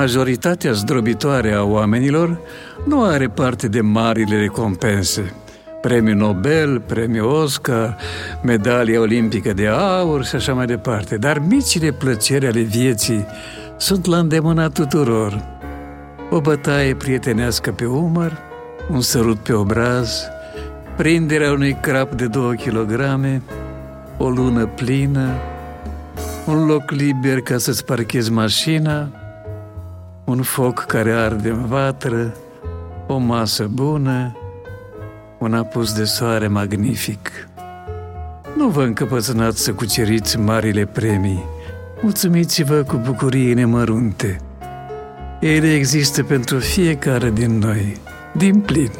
majoritatea zdrobitoare a oamenilor nu are parte de marile recompense. Premiul Nobel, premiul Oscar, medalia olimpică de aur și așa mai departe. Dar micile plăceri ale vieții sunt la îndemâna tuturor. O bătaie prietenească pe umăr, un sărut pe obraz, prinderea unui crap de două kilograme, o lună plină, un loc liber ca să-ți parchezi mașina, un foc care arde în vatră, o masă bună, un apus de soare magnific. Nu vă încăpățânați să cuceriți marile premii, mulțumiți-vă cu bucurii nemărunte. Ele există pentru fiecare din noi, din plin.